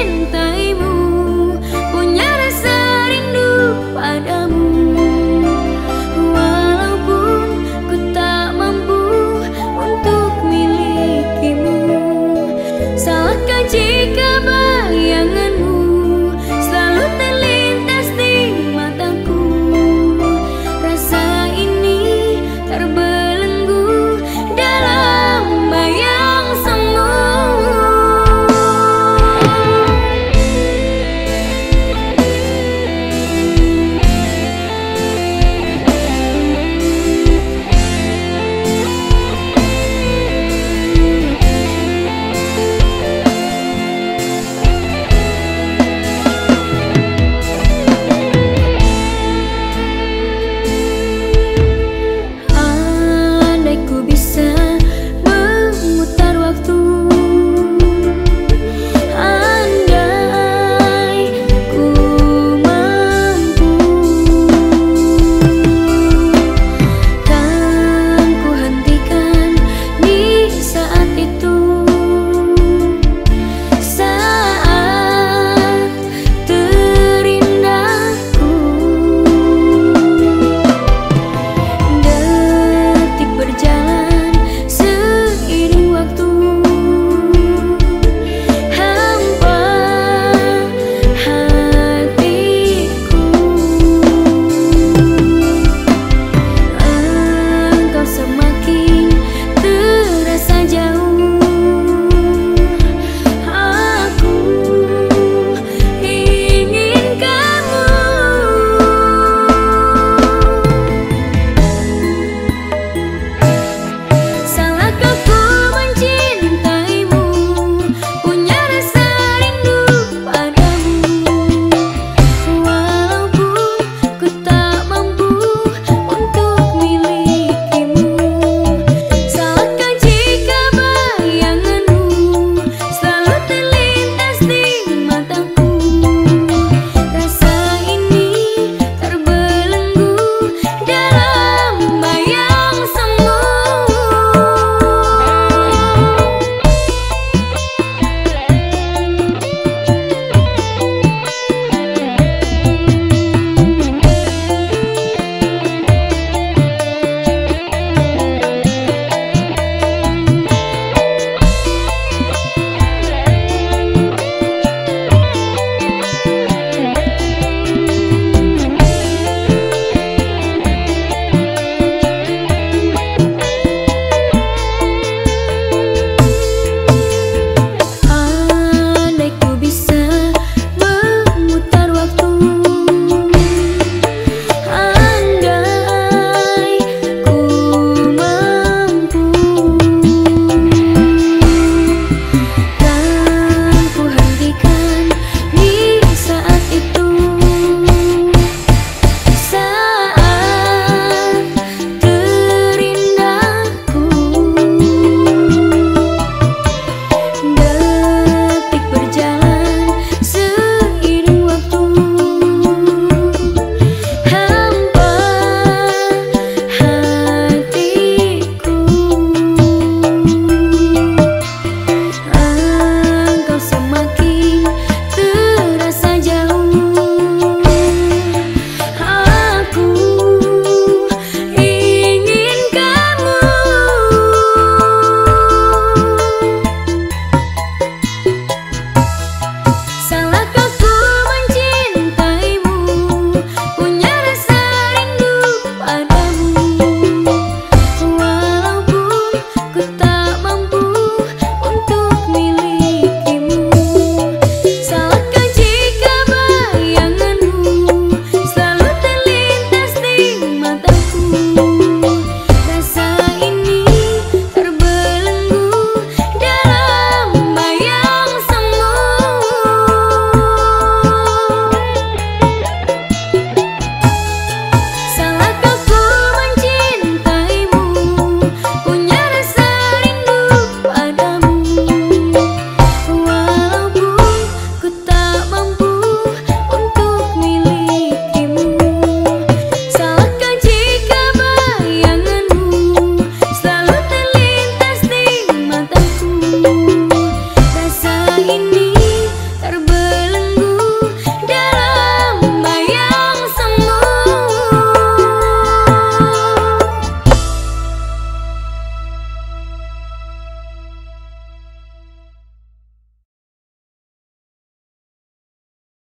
trên tay.